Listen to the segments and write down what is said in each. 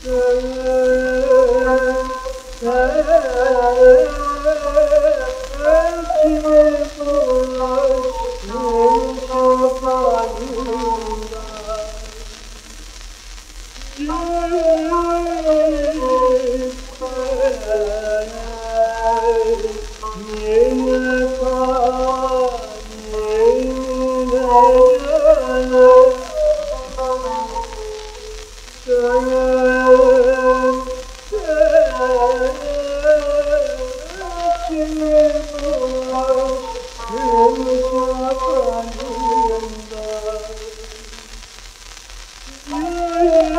Oh Yeah.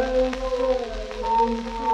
Oh,